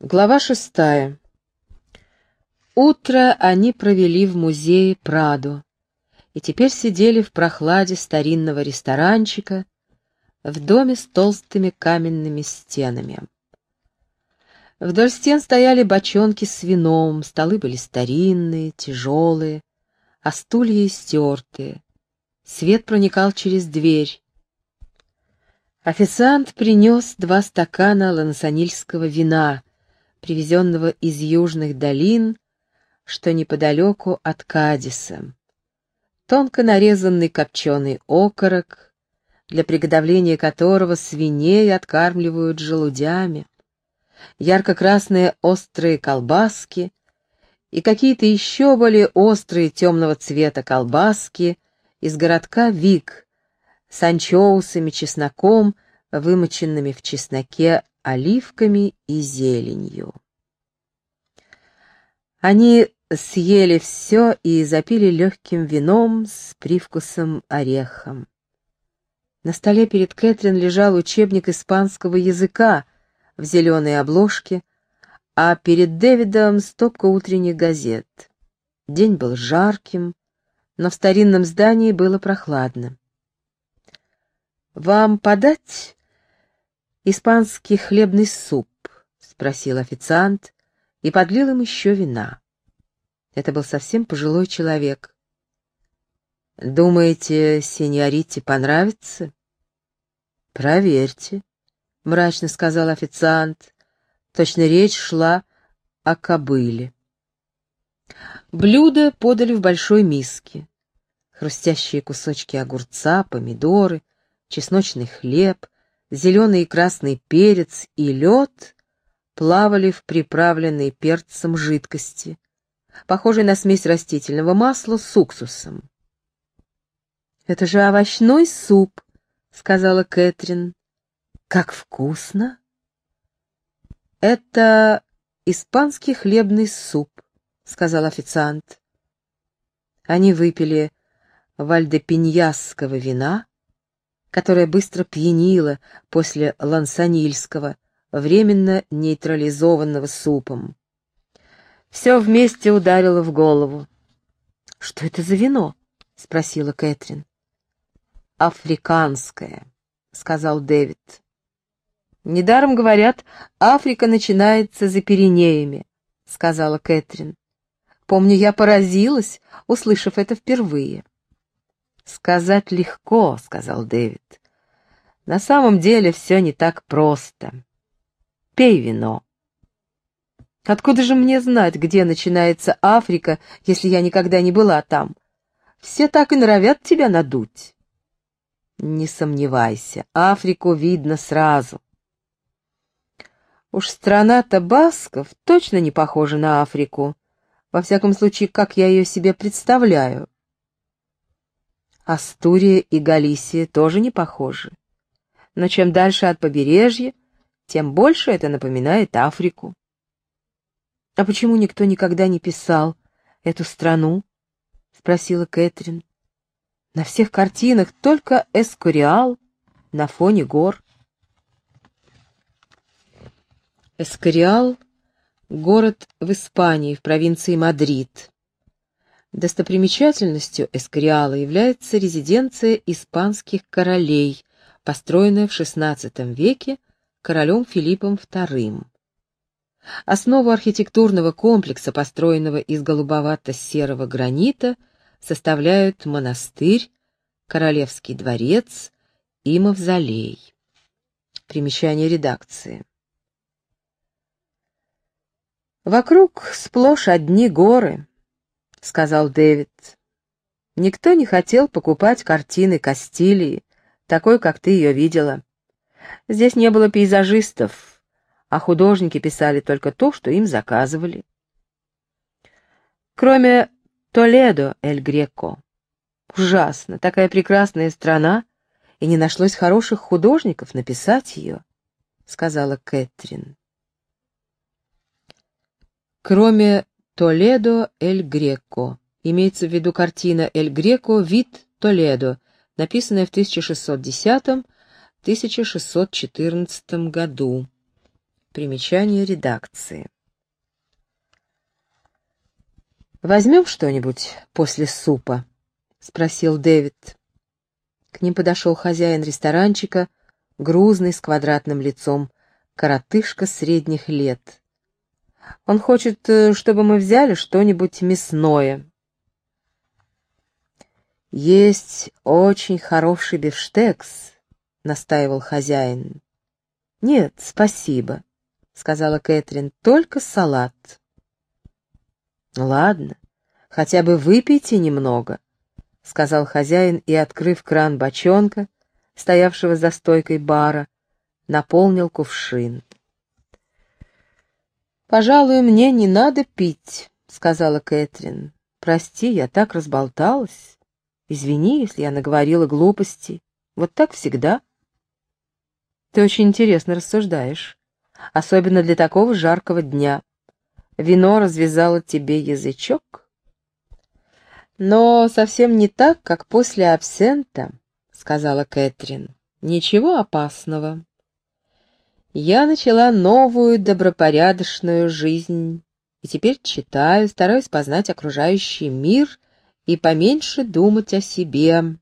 Глава шестая. Утро они провели в музее Прадо и теперь сидели в прохладе старинного ресторанчика в доме с толстыми каменными стенами. Вдоль стен стояли бочонки с вином, столы были старинные, тяжелые, а стулья истертые. Свет проникал через дверь. Официант принес два стакана лансанильского вина — привезенного из южных долин, что неподалеку от Кадиса. Тонко нарезанный копченый окорок, для приготовления которого свиней откармливают желудями, ярко-красные острые колбаски и какие-то еще более острые темного цвета колбаски из городка Вик с анчоусами, чесноком, вымоченными в чесноке оливками и зеленью. Они съели все и запили легким вином с привкусом орехом. На столе перед Кэтрин лежал учебник испанского языка в зеленой обложке, а перед Дэвидом стопка утренних газет. День был жарким, но в старинном здании было прохладно. «Вам подать?» Испанский хлебный суп?» — спросил официант и подлил им еще вина. Это был совсем пожилой человек. «Думаете, сеньорите понравится?» «Проверьте», — мрачно сказал официант. Точно речь шла о кобыле. Блюдо подали в большой миске. Хрустящие кусочки огурца, помидоры, чесночный хлеб — зеленый и красный перец и лед плавали в приправленной перцем жидкости, похожей на смесь растительного масла с уксусом. «Это же овощной суп», — сказала Кэтрин. «Как вкусно!» «Это испанский хлебный суп», — сказал официант. Они выпили вальдепиньясского вина, которая быстро пьянила после лансанильского, временно нейтрализованного супом. Все вместе ударило в голову. «Что это за вино?» — спросила Кэтрин. «Африканское», — сказал Дэвид. «Недаром говорят, Африка начинается за Пиренеями», — сказала Кэтрин. «Помню, я поразилась, услышав это впервые». «Сказать легко», — сказал Дэвид. «На самом деле все не так просто. Пей вино». «Откуда же мне знать, где начинается Африка, если я никогда не была там? Все так и норовят тебя надуть». «Не сомневайся, Африку видно сразу». Уж страна Табасков точно не похожа на Африку. Во всяком случае, как я ее себе представляю. Астурия и Галисия тоже не похожи. Но чем дальше от побережья, тем больше это напоминает Африку. «А почему никто никогда не писал эту страну?» — спросила Кэтрин. «На всех картинах только Эскориал на фоне гор». Эскориал — город в Испании, в провинции Мадрид. Достопримечательностью Эскориала является резиденция испанских королей, построенная в XVI веке королем Филиппом II. Основу архитектурного комплекса, построенного из голубовато-серого гранита, составляют монастырь, королевский дворец и мавзолей. Примечание редакции. Вокруг сплошь одни горы, — сказал Дэвид. «Никто не хотел покупать картины Кастилии, такой, как ты ее видела. Здесь не было пейзажистов, а художники писали только то, что им заказывали. Кроме Толедо, Эль Греко. Ужасно, такая прекрасная страна, и не нашлось хороших художников написать ее», — сказала Кэтрин. Кроме Толедо Эль Греко. Имеется в виду картина Эль Греко «Вид Толедо», написанная в 1610-1614 году. Примечание редакции. «Возьмем что-нибудь после супа?» — спросил Дэвид. К ним подошел хозяин ресторанчика, грузный, с квадратным лицом, коротышка средних лет. Он хочет, э, чтобы мы взяли что-нибудь мясное. Есть очень хороший бифштекс, настаивал хозяин. Нет, спасибо, сказала Кэтрин, только салат. Ладно, хотя бы выпейте немного, сказал хозяин и, открыв кран бочонка, стоявшего за стойкой бара, наполнил кувшин. «Пожалуй, мне не надо пить», — сказала Кэтрин. «Прости, я так разболталась. Извини, если я наговорила глупости. Вот так всегда». «Ты очень интересно рассуждаешь, особенно для такого жаркого дня. Вино развязало тебе язычок?» «Но совсем не так, как после абсента», — сказала Кэтрин. «Ничего опасного. Я начала новую добропорядочную жизнь, и теперь читаю, стараюсь познать окружающий мир и поменьше думать о себе.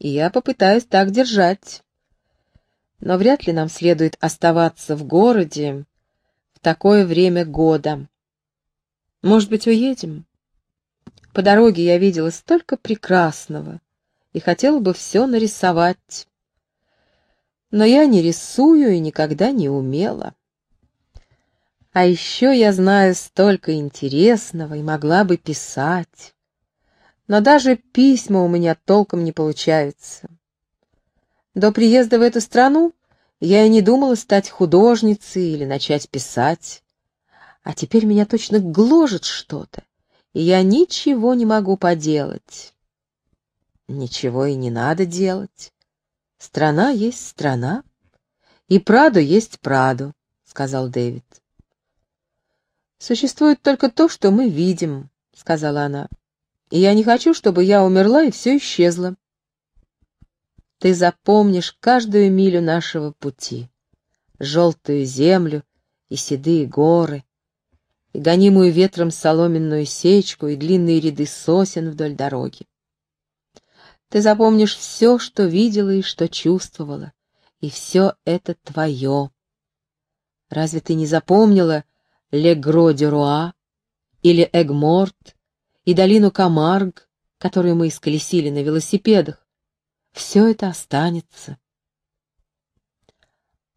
И я попытаюсь так держать. Но вряд ли нам следует оставаться в городе в такое время года. Может быть, уедем? По дороге я видела столько прекрасного и хотела бы все нарисовать но я не рисую и никогда не умела. А еще я знаю столько интересного и могла бы писать. Но даже письма у меня толком не получаются. До приезда в эту страну я и не думала стать художницей или начать писать. А теперь меня точно гложет что-то, и я ничего не могу поделать. Ничего и не надо делать. Страна есть страна, и Прадо есть Прадо, сказал Дэвид. Существует только то, что мы видим, сказала она. И я не хочу, чтобы я умерла и все исчезло. Ты запомнишь каждую милю нашего пути, желтую землю и седые горы, и гонимую ветром соломенную сечку и длинные ряды сосен вдоль дороги. Ты запомнишь все, что видела и что чувствовала, и все это твое. Разве ты не запомнила Легро-де-Руа или Эгморт и долину Камарг, которую мы исколесили на велосипедах? Все это останется.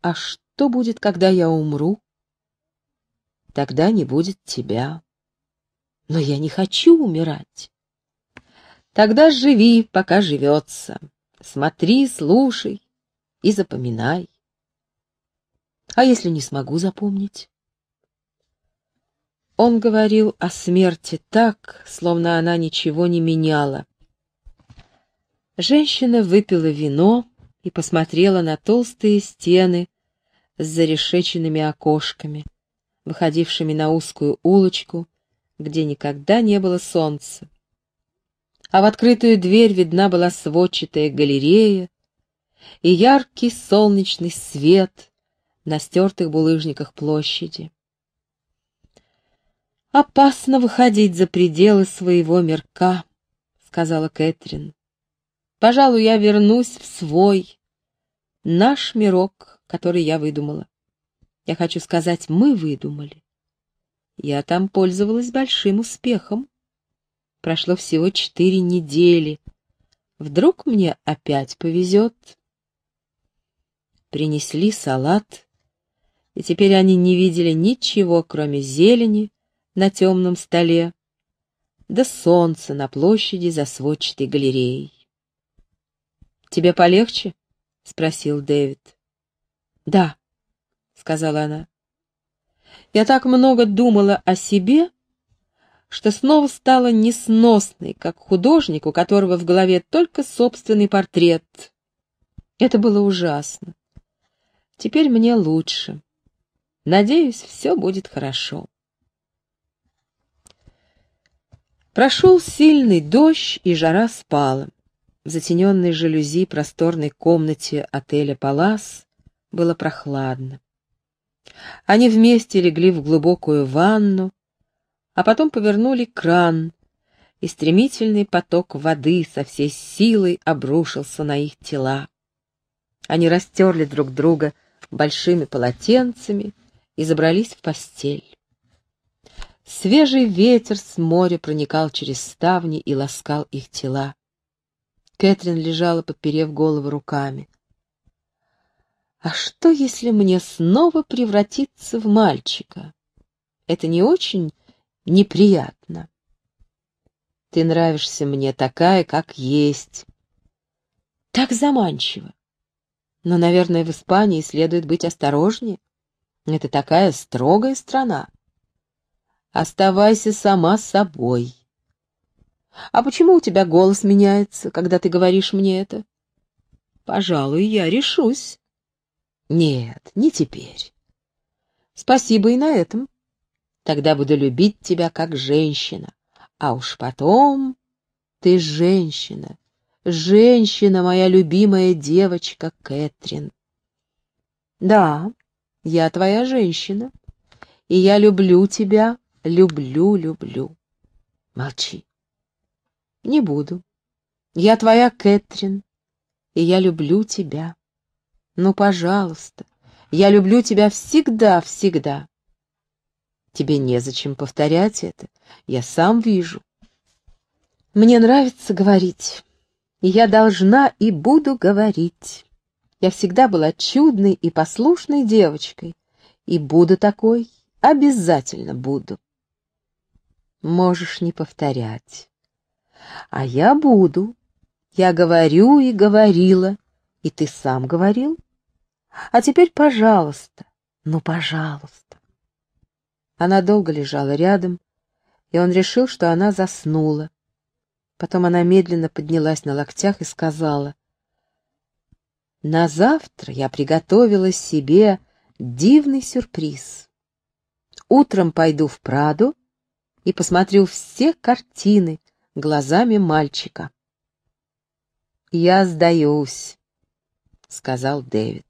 А что будет, когда я умру? Тогда не будет тебя. Но я не хочу умирать. Тогда живи, пока живется. Смотри, слушай и запоминай. А если не смогу запомнить? Он говорил о смерти так, словно она ничего не меняла. Женщина выпила вино и посмотрела на толстые стены с зарешеченными окошками, выходившими на узкую улочку, где никогда не было солнца а в открытую дверь видна была сводчатая галерея и яркий солнечный свет на стертых булыжниках площади. «Опасно выходить за пределы своего мирка», — сказала Кэтрин. «Пожалуй, я вернусь в свой, наш мирок, который я выдумала. Я хочу сказать, мы выдумали. Я там пользовалась большим успехом. Прошло всего четыре недели. Вдруг мне опять повезет. Принесли салат, и теперь они не видели ничего, кроме зелени на темном столе, да солнца на площади за сводчатой галереей. «Тебе полегче?» — спросил Дэвид. «Да», — сказала она. «Я так много думала о себе, что снова стала несносной, как художник, у которого в голове только собственный портрет. Это было ужасно. Теперь мне лучше. Надеюсь, все будет хорошо. Прошел сильный дождь, и жара спала. В затененной жалюзи просторной комнате отеля «Палас» было прохладно. Они вместе легли в глубокую ванну, а потом повернули кран, и стремительный поток воды со всей силой обрушился на их тела. Они растерли друг друга большими полотенцами и забрались в постель. Свежий ветер с моря проникал через ставни и ласкал их тела. Кэтрин лежала, подперев голову руками. «А что, если мне снова превратиться в мальчика? Это не очень неприятно?» Ты нравишься мне такая, как есть. Так заманчиво. Но, наверное, в Испании следует быть осторожнее. Это такая строгая страна. Оставайся сама собой. А почему у тебя голос меняется, когда ты говоришь мне это? Пожалуй, я решусь. Нет, не теперь. Спасибо и на этом. Тогда буду любить тебя как женщина. А уж потом ты женщина, женщина, моя любимая девочка Кэтрин. Да, я твоя женщина, и я люблю тебя, люблю, люблю. Молчи. Не буду. Я твоя Кэтрин, и я люблю тебя. Ну, пожалуйста, я люблю тебя всегда, всегда. Тебе незачем повторять это, я сам вижу. Мне нравится говорить, и я должна и буду говорить. Я всегда была чудной и послушной девочкой, и буду такой, обязательно буду. Можешь не повторять. А я буду. Я говорю и говорила, и ты сам говорил. А теперь, пожалуйста, ну, пожалуйста. Она долго лежала рядом, и он решил, что она заснула. Потом она медленно поднялась на локтях и сказала, «На завтра я приготовила себе дивный сюрприз. Утром пойду в Праду и посмотрю все картины глазами мальчика». «Я сдаюсь», — сказал Дэвид.